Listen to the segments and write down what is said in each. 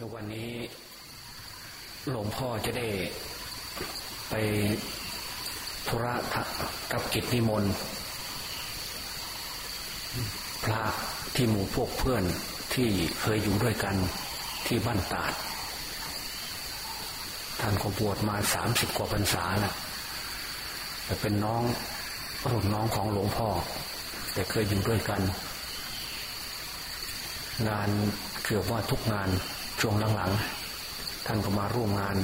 แล้ววันนี้หลวงพ่อจะได้ไปธุระกับกิจนิมนต์พระที่หมู่พวกเพื่อนที่เคยอยู่ด้วยกันที่บ้านตาด ท่านก็บวชมาสามสิบกว่าพรรษาแล้วแต่เป็นน้องรุ่นน้องของหลวงพ่อ แต่เคยอยู่ด้วยกัน งานเกือบว่าทุกงาน ช่วงหลังๆท่านก็มาร่วมงาน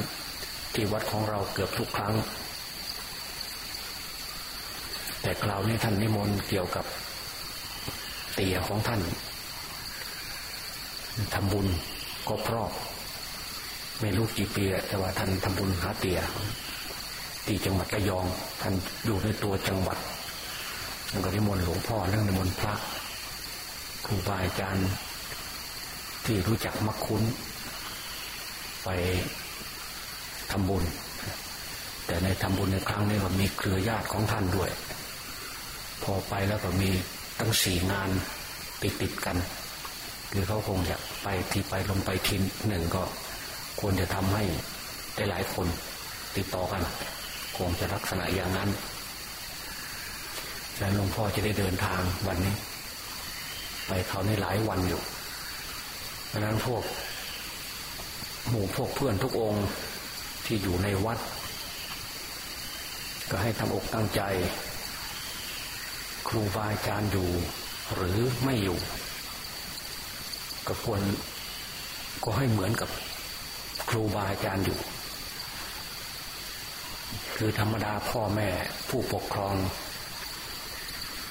ที่วัดของเราเกือบทุกครั้ง แต่คราวนี้ท่านนิมนต์เกี่ยวกับเตี่ยของท่านทำบุญก็พราะไม่รู้กี่ปีแต่ว่าท่านทำบุญหาเตี่ยที่จังหวัดระยอง ท่านอยู่ในตัวจังหวัดแล้วก็นิมนต์หลวงพ่อเรื่องนิมนต์พระครูบาอาจารย์ ที่รู้จักมักคุ้น ไปทำบุญ แต่ในทำบุญในครั้งนี้ก็มีเครือญาติของท่านด้วย พอไปแล้วก็มีตั้งสี่งานติดติดกัน คือเขาคงจะไปที่ไปลงไปทีหนึ่งก็ควรจะทำให้ได้หลายคนติดต่อกัน คงจะลักษณะอย่างนั้นแล้วหลวงพ่อจะได้เดินทางวันนี้ ไปเขาในหลายวันอยู่ ดังนั้นพวก หมู่พวกเพื่อนทุกองค์ที่อยู่ในวัด ก็ให้ทำอกตั้งใจ ครูบาอาจารย์อยู่ หรือไม่อยู่ ก็ควรก็ให้เหมือนกับครูบาอาจารย์อยู่ คือธรรมดาพ่อแม่ผู้ปกครอง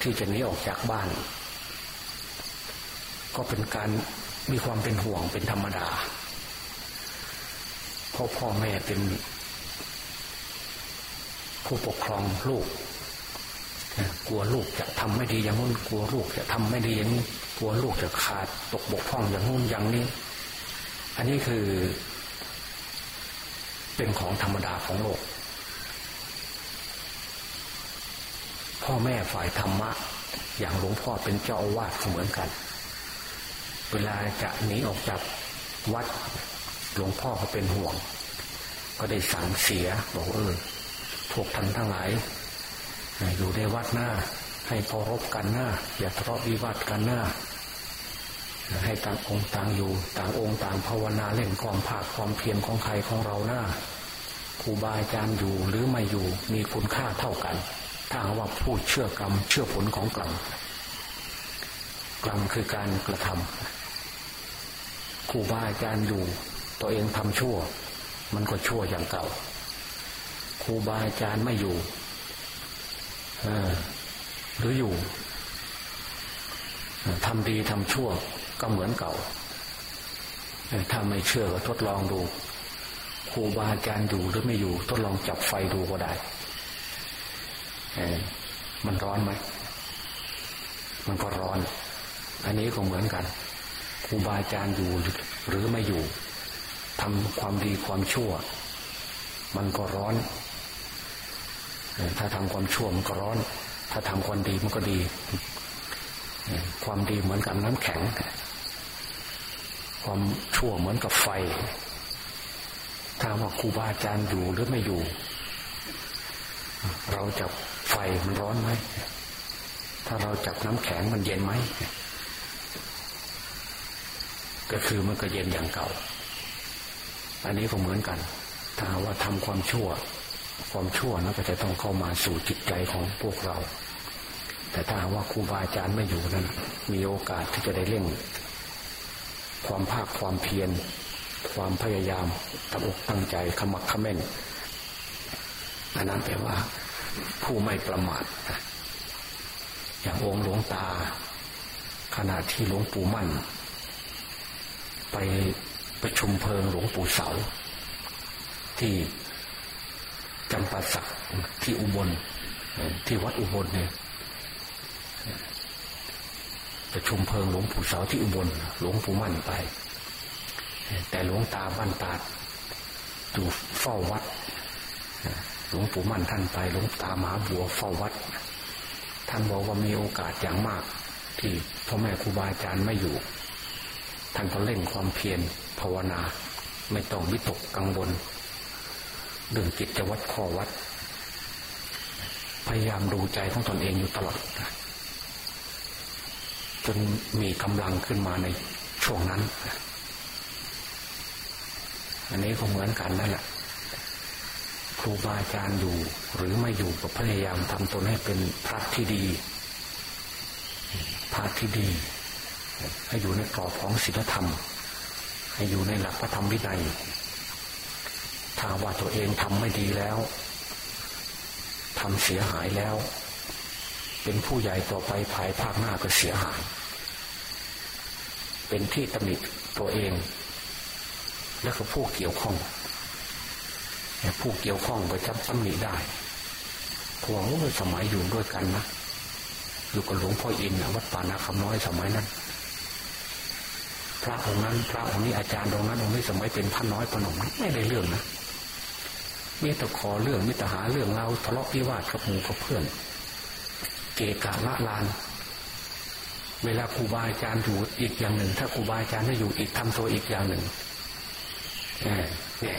ที่จะหนีออกจากบ้าน ก็เป็นการ มีความเป็นห่วงเป็นธรรมดาเพราะพ่อแม่เป็น ผู้ปกครองลูกกลัวลูกจะทำไม่ดีอย่างนู้นกลัวลูกจะทำไม่ดีอย่างนี้กลัวลูกจะขาดตกบกพร่องอย่างนู้นอย่างนี้ อันนี้คือ เป็นของธรรมดาของโลก พ่อแม่ฝ่ายธรรมะ อย่างหลวงพ่อเป็นเจ้าอาวาสเหมือนกัน เวลาจะหนีออกจากวัดหลวงพ่อก็เป็นห่วง ก็ได้สั่งเสียบอกเออพวกท่านทั้งหลายอยู่ในวัดหน้า ให้เคารพกันหน้า อย่าทะเลาะวิวาทกันหน้า ให้ต่างองค์ต่างอยู่ ต่างองค์ต่างภาวนาเล่นความภาคความเพียรของใครของเราหน้าครูบาอาจารย์อยู่หรือไม่อยู่มีคุณค่าเท่ากัน ถ้าว่าพูดเชื่อกรรม เชื่อผลของกรรม กรรมคือการกระทำครูบาอาจารย์อยู่ ตัวเองทำชั่ว มันก็ชั่วอย่างเก่าครูบาอาจารย์ไม่อยู่หรืออยู่ทำดีทำชั่วก็เหมือนเก่าถ้าไม่เชื่อก็ทดลองดูครูบาอาจารย์อยู่หรือไม่อยู่ ทดลองจับไฟดูก็ได้มันร้อนไหม มันก็ร้อน อันนี้ก็เหมือนกันครูบาอาจารย์อยู่หรือไม่อยู่ทำความดีความชั่ว มันก็ร้อน ถ้าทำความชั่วมันก็ร้อน ถ้าทำความดีมันก็ดี ความดีเหมือนกับน้ำแข็ง ความชั่วเหมือนกับไฟ ถ้าว่าครูบาอาจารย์อยู่หรือไม่อยู่ เราจับไฟมันร้อนไหม ถ้าเราจับน้ำแข็งมันเย็นไหม ก็คือมันก็เย็นอย่างเก่า อันนี้ก็เหมือนกัน ถ้าว่าทำความชั่ว ความชั่วนะก็จะต้องเข้ามาสู่จิตใจของพวกเรา แต่ถ้าว่าครูบาอาจารย์ไม่อยู่นั้น มีโอกาสที่จะได้เร่ง ความภาคความเพียร ความพยายามตั้งอกตั้งใจขมักขม้นอันนั้นแปลว่า ผู้ไม่ประมาทอย่างองค์หลวงตา ขณะที่หลวงปู่มั่น ไปประชุมเพลิงหลวงปู่เสา ที่จำปาสักที่อุบลที่วัดอุบลเนี่ยประชุมเพลิงหลวงปู่เสาที่อุบลหลวงปู่มั่นไป แต่หลวงตาบ้านตาอยู่เฝ้าวัดหลวงปู่มั่นท่านไปหลวงตามหาบัวเฝ้าวัด ท่านบอกว่ามีโอกาสอย่างมาก ที่พ่อแม่ครูบาอาจารย์ไม่อยู่ ท่านก็เล่นความเพียรภาวนา ไม่ต้องวิตกกังวลเรื่องจิตจะวัดข้อวัด พยายามดูใจของตนเองอยู่ตลอดจนมีกำลังขึ้นมาในช่วงนั้น อันนี้ก็เหมือนกันนั่นแหละครูบาอาจารย์อยู่ หรือไม่อยู่ก็พยายามทำตนให้เป็นพระที่ดีพระที่ดี ให้อยู่ในกรอบของศีลธรรม ให้อยู่ในหลักพระธรรมวินัย ถ้าว่าตัวเองทำไม่ดีแล้วทำเสียหายแล้ว เป็นผู้ใหญ่ต่อไปภายภาคหน้าก็เสียหาย เป็นที่ตำหนิตัวเอง และก็ผู้เกี่ยวข้องผู้เกี่ยวข้องไปจับตำหนิได้พวกสมัยอยู่ด้วยกันนะอยู่กับหลวงพ่ออินวัดป่านาคำน้อยสมัยนั้น พระองค์นั้นพระองค์นี้อาจารย์องค์นั้นองค์นี้สมัยเป็นพระน้อยพระนมไม่ได้เรื่องนะมีแต่ขอเรื่องมีแต่หาเรื่องเราทะเลาะพิวาทกับหมู่กับเพื่อน เกกะละลาน เวลาครูบาอาจารย์อยู่อีกอย่างหนึ่ง ถ้าครูบาอาจารย์ไม่อยู่อีกทำตัวอีกอย่างหนึ่งเนี่ย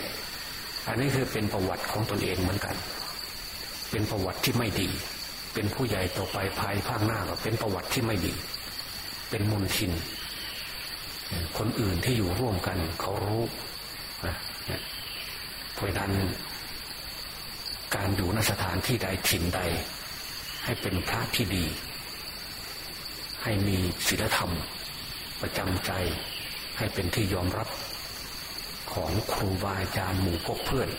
อันนี้คือเป็นประวัติของตนเองเหมือนกัน เป็นประวัติที่ไม่ดี เป็นผู้ใหญ่ต่อไปภายภาคหน้าก็เป็นประวัติที่ไม่ดี เป็นมลชิน คนอื่นที่อยู่ร่วมกันเขารู้นะเพราะนั้น การอยู่นสถานที่ใดถิ่นใด ให้เป็นพระที่ดี ให้มีศีลธรรม ประจำใจ ให้เป็นที่ยอมรับของครูบาอาจารย์หมู่พกเพื่อน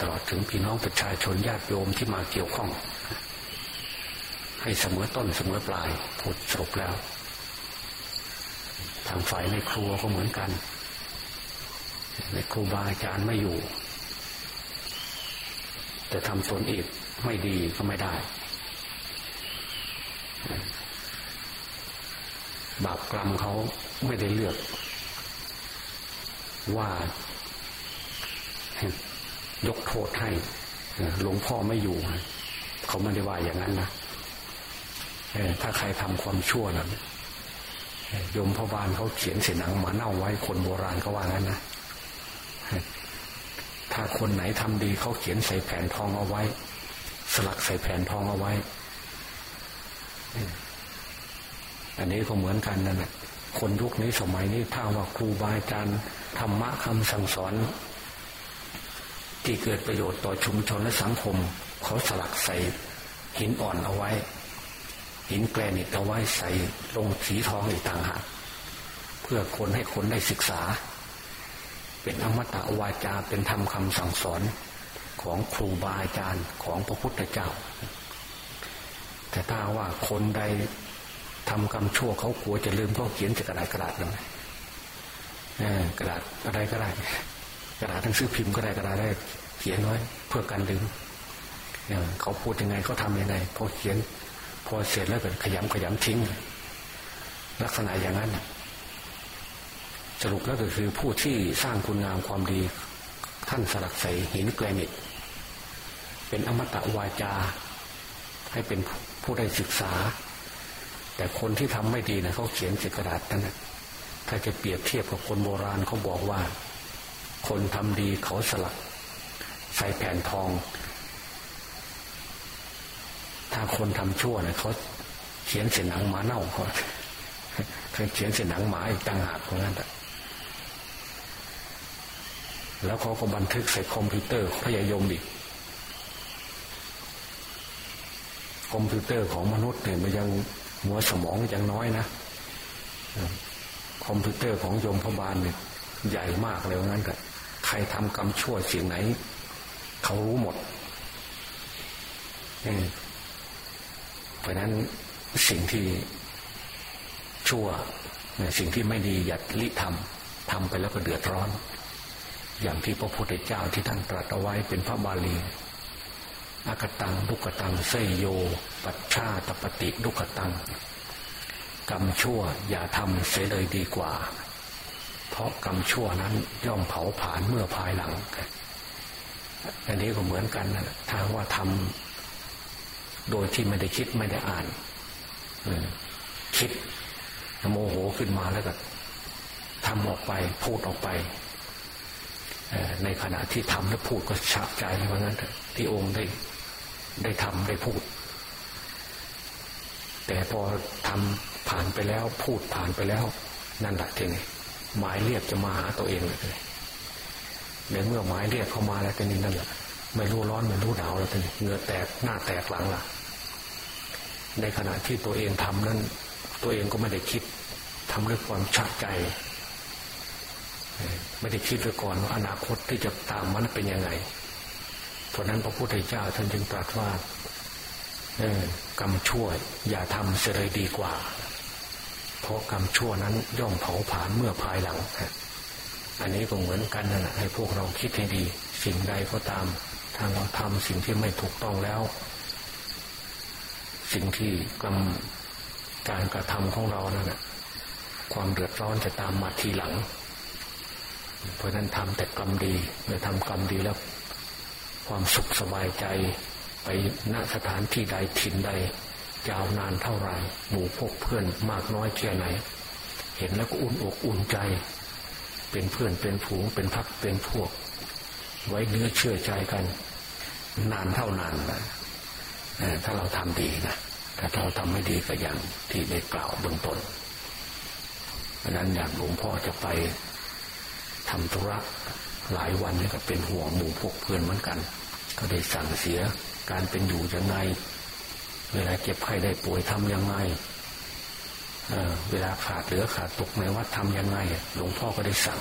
ตลอดถึงพี่น้องประชาชนญาติโยมที่มาเกี่ยวข้อง ให้เสมอต้นเสมอปลายพูดจบแล้วางฝ่ายในครัวก็เหมือนกันในครูบาอาจารย์ไม่อยู่ แต่ทำตนอีกไม่ดีก็ไม่ได้ บาปกรรมเขาไม่ได้เลือก ว่ายกโทษให้หลวงพ่อไม่อยู่ เขาไม่ได้ว่าอย่างนั้นนะถ้าใครทำความชั่วนะ ยมพบานเขาเขียนเสียนังมาเน่าไว้คนโบราณเขาว่างั้นนะถ้าคนไหนทำดีเขาเขียนใส่แผ่นทองเอาไว้ สลักใส่แผ่นทองเอาไว้ อันนี้ก็เหมือนกันนั่นแหละคนยุคนี้สมัยนี้ถ้าว่าครูบาอาจารย์ธรรมะคำสั่งสอน ที่เกิดประโยชน์ต่อชุมชนและสังคม เขาสลักใส่หินอ่อนเอาไว้ หินแกรนิตเอาไว้ใส่ลงสีทองอีกต่างหากเพื่อคนให้คนได้ศึกษา เป็นอมตะวาจาเป็นธรรมคำสั่งสอนของครูบาอาจารย์ของพระพุทธเจ้า แต่ถ้าว่าคนใดทำกรรมชั่วเขากลัวจะลืมเขาเขียนจากกระดาษกระดาษนั่นกระดาษอะไรก็ได้กระดาษทั้งซื้อพิมพ์ก็ได้กระดาษได้เขียนไว้เพื่อการลืมเขาพูดยังไงเขาทำยังไงพอเขียน พอเสร็จแล้วก็ขยำขยำทิ้ง ลักษณะอย่างนั้น สรุปแล้วก็คือผู้ที่สร้างคุณงามความดี ท่านสลักใส่หินแกรนิต เป็นอมตะวาจา ให้เป็นผู้ได้ศึกษา แต่คนที่ทำไม่ดีนะเขาเขียนใส่กระดาษนั่นนะถ้าจะเปรียบเทียบกับคนโบราณเขาบอกว่า คนทำดีเขาสลัก ใส่แผ่นทอง ถ้าคนทำชั่วเนี่ยเขาเขียนเส้นหนังหมาเน่าเขาเขียนเส้นหนังหมาอีกต่างหากเพราะนั้นแล้วเขาก็บันทึกใส่คอมพิวเตอร์พญายมอีกคอมพิวเตอร์ของมนุษย์เนี่ยมันยังหัวสมองยังน้อยนะคอมพิวเตอร์ของโยมพบาลเนี่ยใหญ่มากเลยงั้นก็ใครทำกรรมชั่วสิ่งไหน เขารู้หมด เพราะนั้นสิ่งที่ชั่วสิ่งที่ไม่ดีอย่าลิทำทำไปแล้วก็เดือดร้อน อย่างที่พระพุทธเจ้าที่ท่านตรัสเอาไว้เป็นพระบาลีอากตังลุกตังเสยโย ปัจชาตปฏิลุกตังกรรมชั่วอย่าทำเสียเลยดีกว่า เพราะกรรมชั่วนั้นย่อมเผาผลาญเมื่อภายหลัง อันนี้ก็เหมือนกันนะถ้าว่าทำ โดยที่ไม่ได้คิดไม่ได้อ่านคิดโมโหขึ้นมาแล้วก็ทำออกไปพูดออกไปในขณะที่ทำและพูดก็ชะใจว่างั้นที่องค์ได้ได้ทำได้พูด แต่พอทำผ่านไปแล้วพูดผ่านไปแล้ว นั่นแหละทีนี้หมายเรียกจะมาหาตัวเองเลยในเมื่อหมายเรียกเข้ามาแล้วทีนี้นั่นแหละ ไม่รู้ร้อนไม่รู้หนาวแล้วทีนี้เหงื่อแตกหน้าแตกหลังละในขณะที่ตัวเองทำนั้น ตัวเองก็ไม่ได้คิดทำด้วยความชักใจ ไม่ได้คิดไว้ก่อนว่าอนาคตที่จะตามมันเป็นยังไง เพราะนั้นพระพุทธเจ้าท่านจึงตรัสว่ากรรมชั่วอย่าทำเสียเลยดีกว่า เพราะกรรมชั่วนั้นย่อมเผาผลาญเมื่อภายหลัง อันนี้ก็เหมือนกันนะให้พวกเราคิดให้ดี สิ่งใดก็ตาม ถ้าเราทำสิ่งที่ไม่ถูกต้องแล้ว สิ่งที่กรรมการกระทำของเรานั่นแหะความเดือดร้อนจะตามมาทีหลัง เพราะนั้นทำแต่กรรมดีเมื่อทำกรรมดีแล้ว ความสุขสบายใจไปณสถานที่ใดถิ่นใดยาวนานเท่าไรหมู่พวกเพื่อนมากน้อยแค่ไหน เห็นแล้วก็อุ่นอกอุ่นใจ เป็นเพื่อนเป็นผูงเป็นพักเป็นพวก ไว้เนื้อเชื่อใจกัน นานเท่านานนะถ้าเราทำดีนะถ้าเราทำไม่ดีก็อย่างที่ได้กล่าวเบื้องต้นเพราะนั้นอย่างหลวงพ่อจะไปทำธุระหลายวันนี่ก็เป็นห่วงหมู่พวกเพื่อนเหมือนกัน ก็ได้สั่งเสียการเป็นอยู่ยังไง เวลาเจ็บไข้ได้ป่วยทำยังไงเเวลาขาดเหลือขาดตกในวัดทำยังไงหลวงพ่อก็ได้สั่ง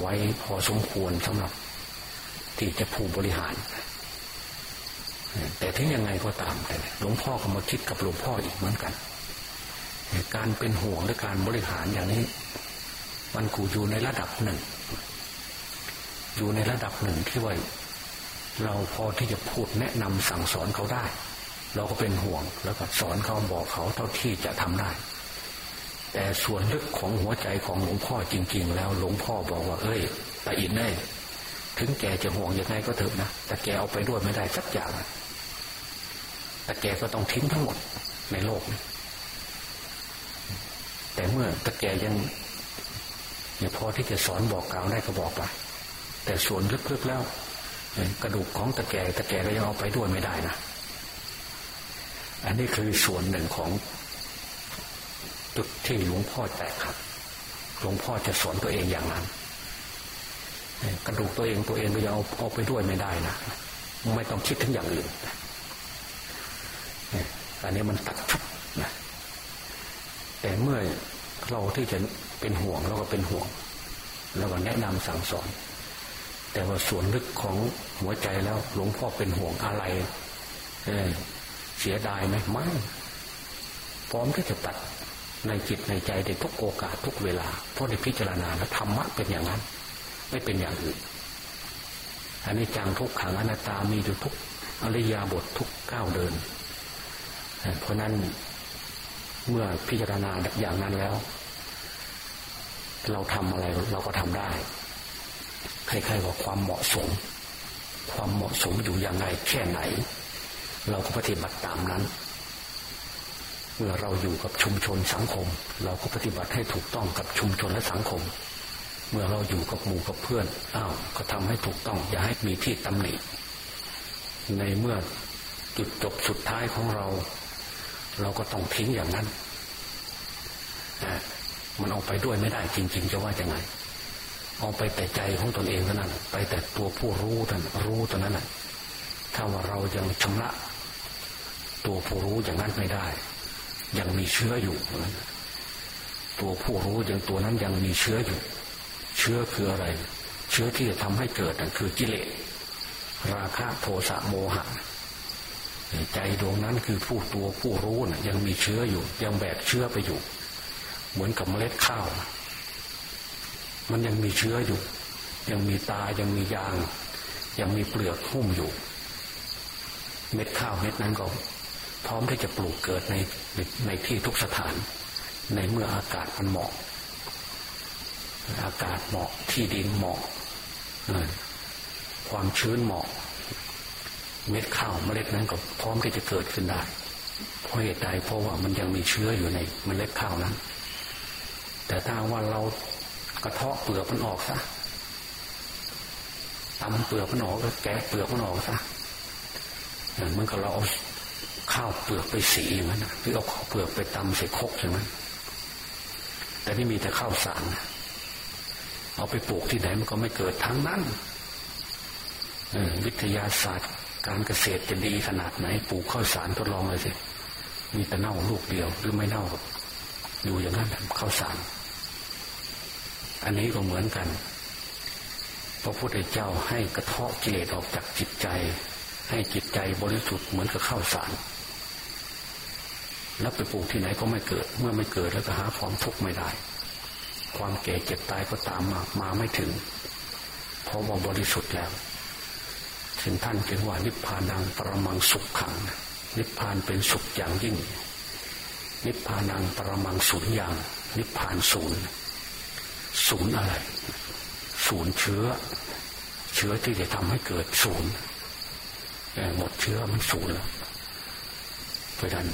ไว้พอสมควรสำหรับ ที่จะผู้บริหาร แต่ถึงยังไงก็ตามแต่หลวงพ่อก็มาคิดกับหลวงพ่ออีกเหมือนกัน การเป็นห่วงและการบริหารอย่างนี้ มันกูอยู่ในระดับหนึ่ง อยู่ในระดับหนึ่งที่ว่าเราพอที่จะพูดแนะนำสั่งสอนเขาได้ เราก็เป็นห่วงแล้วก็สอนเขาบอกเขาเท่าที่จะทำได้ แต่ส่วนลึกของหัวใจของหลวงพ่อจริง ๆ แล้วหลวงพ่อบอกว่า เอ้ยแต่อินเน่ถึงแกจะห่วงยังไงก็เถอะนะแต่แกเอาไปด้วยไม่ได้สักอย่าง แต่แกก็ต้องทิ้งทั้งหมดในโลก แต่เมื่อตะแกยังยังพอที่จะสอนบอกกล่าวได้ก็บอกไป แต่ส่วนลึกๆแล้ว กระดูกของตะแกตะแกก็ยังเอาไปด้วยไม่ได้นะอันนี้คือส่วนหนึ่งของจุดที่หลวงพ่อแตกครับ หลวงพ่อจะสอนตัวเองอย่างนั้น กระดูกตัวเองตัวเองก็ยังเอาเอาไปด้วยไม่ได้นะ ไม่ต้องคิดถึงอย่างอื่น อันนี้มันตัดชุดนะแต่เมื่อเราที่จะเป็นห่วงเราก็เป็นห่วงแล้วก็แนะนำสั่งสอน แต่ว่าส่วนลึกของหัวใจแล้วหลวงพ่อเป็นห่วงอะไรเเสียดายไหมไม่พร้อมที่จะตัดในจิตในใจในทุกโอกาสทุกเวลา เพราะในพิจารณาแล้วธรรมะเป็นอย่างนั้น ไม่เป็นอย่างอื่น อันนี้จังทุกขังอนัตตามีอยู่ทุกอริยาบททุกก้าวเดิน เพราะนั้นเมื่อพิจารณาอย่างนั้นแล้ว เราทำอะไรเราก็ทำได้คล้ายๆว่าความเหมาะสม ความเหมาะสมอยู่อย่างไรแค่ไหน เราก็ปฏิบัติตามนั้น เมื่อเราอยู่กับชุมชนสังคม เราก็ปฏิบัติให้ถูกต้องกับชุมชนและสังคม เมื่อเราอยู่กับหมู่กับเพื่อนอ้าวก็ทำให้ถูกต้อง อย่าให้มีที่ตำหนิในเมื่อจุดจบสุดท้ายของเรา เราก็ต้องทิ้งอย่างนั้นมันเอาไปด้วยไม่ได้จริง ๆ จะว่าจะไงเอาไปแต่ใจของตนเองเท่านั้นไปแต่ตัวผู้รู้ท่านรู้ตัวนั้นแหะถ้าว่าเรายังชำระตัวผู้รู้อย่างนั้นไม่ได้ ยังมีเชื้ออยู่ตัวผู้รู้อย่างตัวนั้นยังมีเชื้ออยู่ เชื้อคืออะไร เชื้อที่จะทำให้เกิดนั่นคือกิเลสราคะโทสะโมหะ ใจดวงนั้นคือผู้ตัวผู้รู้นะ่ะยังมีเชื้ออยู่ ยังแบกเชื้อไปอยู่ เหมือนกับเมล็ดข้าว มันยังมีเชื้ออยู่ ยังมีตายังมียาง ยังมีเปลือกหุ้มอยู่ เม็ดข้าวเม็ดนั้นก็พร้อมที่จะปลูกเกิดในในที่ทุกสถาน ในเมื่ออากาศมันเหมาะ อากาศเหมาะที่ดินเหมาะความชื้นเหมาะ เม็ดข้าวเมล็ดนั้นก็พร้อมที่จะเกิดขึ้นได้ เพราะเหตุใดเพราะว่ามันยังมีเชื้ออยู่ในเมล็ดข้าวนั้น แต่ถ้าว่าเรากระเทาะเปลือกมันออกซะตำเปลือกมันออกแล้วแกะเปลือกมันออกซะเหมือนกับเราเอาข้าวเปลือกไปสีอย่างนั้นหรือเอาข้าวเปลือกไปตำใส่คกอย่างนั้นแต่นี่มีแต่ข้าวสารเอาไปปลูกที่ไหนมันก็ไม่เกิดทั้งนั้นวิทยาศาสตร์ การเกษตรจะดีขนาดไหนปลูกข้าวสารทดลองเลยสิมีแต่เน่าลูกเดียว หรือไม่เน่าอยู่อย่างนั้นข้าวสาร อันนี้ก็เหมือนกันพระพุทธเจ้าให้กระเทาะกิเลสออกจากจิตใจ ให้จิตใจบริสุทธิ์เหมือนกับข้าวสาร แล้วไปปลูกที่ไหนก็ไม่เกิด เมื่อไม่เกิดแล้วก็หาความทุกข์ไม่ได้ ความแก่เจ็บตายก็ตามมามาไม่ถึงเพราะว่าบริสุทธิ์แล้ว ถึงท่านจึงว่านิพพานังปรมังสุขขัง นิพพานเป็นสุขอย่างยิ่ง นิพพานังปรมังศูนย์อย่าง นิพพานศูนย์ศูนย์อะไร ศูนย์เชื้อ เชื้อที่จะทำให้เกิดศูนย์หมดเชื้อมันศูนย์แล้วเพราะนั้น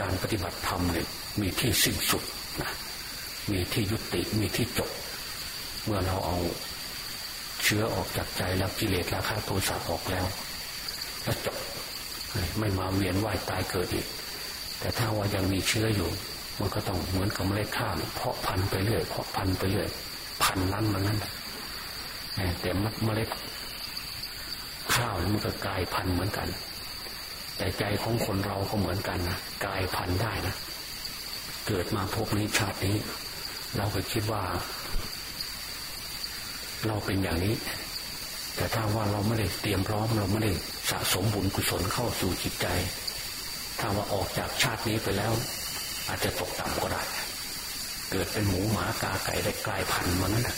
การปฏิบัติธรรมเนี่ยมีที่สิ้นสุดนะมีที่ยุติมีที่จบ เมื่อเราเอา ชื้อออกจากใจแล้วกิเลสราคะโทสะออกแล้วแล้วจบไม่มาเวียนว่ายตายเกิดอีก แต่ถ้าว่ายังมีเชื้ออยู่ มันก็ต้องเหมือนกับเมล็ดข้าวเพาะพันไปเรื่อยเพาะพันไปเรื่อยพันนั้นมันนั้นแต่เมล็ดข้าวมันก็กลายพันธ์เหมือนกัน แต่ใจของคนเราก็เหมือนกันนะกายพันได้นะเกิดมาพบนี้ชาตินี้ เราก็คิดว่า เราเป็นอย่างนี้ แต่ถ้าว่าเราไม่ได้เตรียมพร้อม เราไม่ได้สะสมบุญกุศลเข้าสู่จิตใจ ถ้าว่าออกจากชาตินี้ไปแล้ว อาจจะตกต่ำก็ได้ เกิดเป็นหมูหมากาไก่ได้กลายพันธุ์มานั้นะ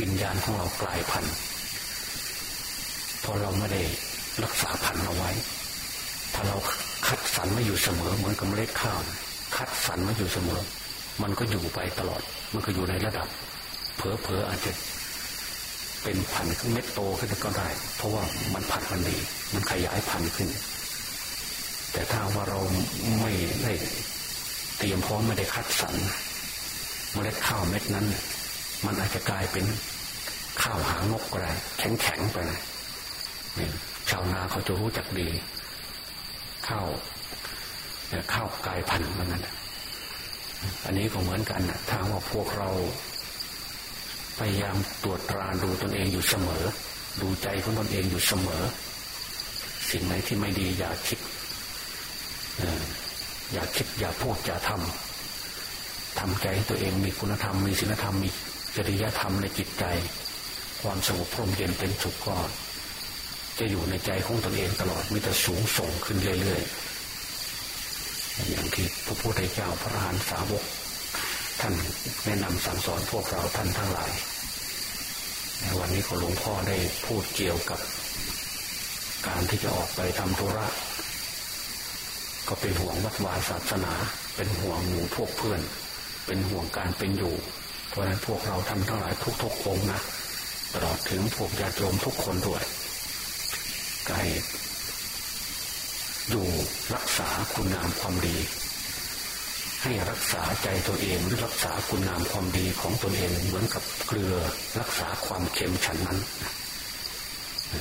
วิญญาณของเรากลายพันธุ์พอเราไม่ได้รักษาพันธุ์เอาไว้ ถ้าเราคัดสรรมาอยู่เสมอ เหมือนกับเมล็ดข้าว คัดสรรมาอยู่เสมอ มันก็อยู่ไปตลอด มันก็อยู่ในระดับเพอเพออาจจะ เป็นพันธุ์เม็ดโตขึ้นก็ได้ เพราะว่ามันพันธุ์มันดี มันขยายพันธุ์ขึ้น แต่ถ้าว่าเราไม่ได้เตรียมพร้อมไม่ได้คัดสรรเมล็ดข้าวเม็ดนั้น มันอาจจะกลายเป็นข้าวหางกก็ได้แข็งแข็งไปนะชาวนาเขาจะรู้จักดี ข้าวข้าวกลายพันธุ์มันนั่นอันนี้ก็เหมือนกันนะถ้าว่าพวกเรา พยายามตรวจตราดูตนเองอยู่เสมอ ดูใจของตนเองอยู่เสมอ สิ่งไหนที่ไม่ดีอย่าคิดอย่าคิดอย่าพูดอย่าทำทำใจให้ตัวเองมีคุณธรรมมีศีลธรรมมีจริยธรรมในจิตใจ ความสงบพรมเย็นเป็นสุขก็จะอยู่ในใจของตนเองตลอดมีแต่สูงส่งขึ้นเรื่อยๆอย่างที่พระพุทธเจ้าพระอรหันตสาวก ท่านแนะนำสั่งสอนพวกเราท่านทั้งหลายในวันนี้ก็หลวงพ่อได้พูดเกี่ยวกับ การที่จะออกไปทำธุระก็เป็นห่วงวัดวาศาสนา เป็นห่วงหมู่พวกเพื่อน เป็นห่วงการเป็นอยู่ เพราะฉะนั้นพวกเราทำทั้งหลายทุกๆองนะตลอดถึงพวกญาติโยมทุกคนด้วยกายดูรักษาคุณงามความดี ให้รักษาใจตัวเองหรือรักษาคุณงามความดีของตนเองเหมือนกับเกลือรักษาความเค็มฉันนั้น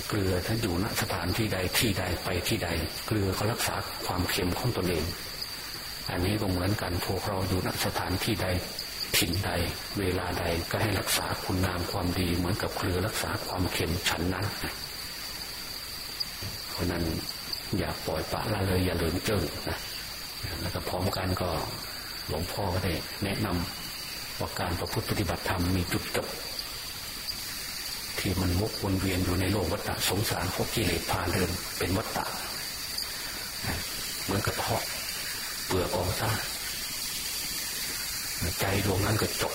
เกลือถ้าอยู่ณสถานที่ใดที่ใดไปที่ใด เกลือเขารักษาความเค็มของตนเอง อันนี้ก็เหมือนกันพวกเราอยู่ณสถานที่ใดถิ่นใด เวลาใดก็ให้รักษาคุณงามความดี เหมือนกับเกลือรักษาความเค็มฉันนั้นเพราะนั้นอย่าปล่อยปะละเลยอย่าเลิงเจิ้งนะแล้วก็พร้อมกันก็ หลวงพ่อก็ได้แนะนำว่าการประพฤติปฏิบัติธรรมมีจุดจบ ที่มันวกวนเวียนอยู่ในโลกวัฏสงสารพวกกิเลสพาเดินเป็นวัฏฏะเหมือนกระเทาะเปลือกออกซะใจดวงนั้นก็จบ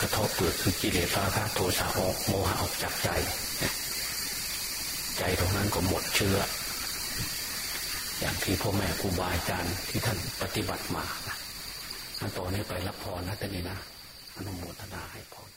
กระทบเปลือกคือกิเลสราคะโทสะออกโมหะออกจากใจ ใจตรงนั้นก็หมดเชื้อ อย่างที่พ่อแม่ครูบาอาจารย์ที่ท่านปฏิบัติมา ต่อนนี้ไปรับพรนะแต่นี้นะอนุโมทนาให้พร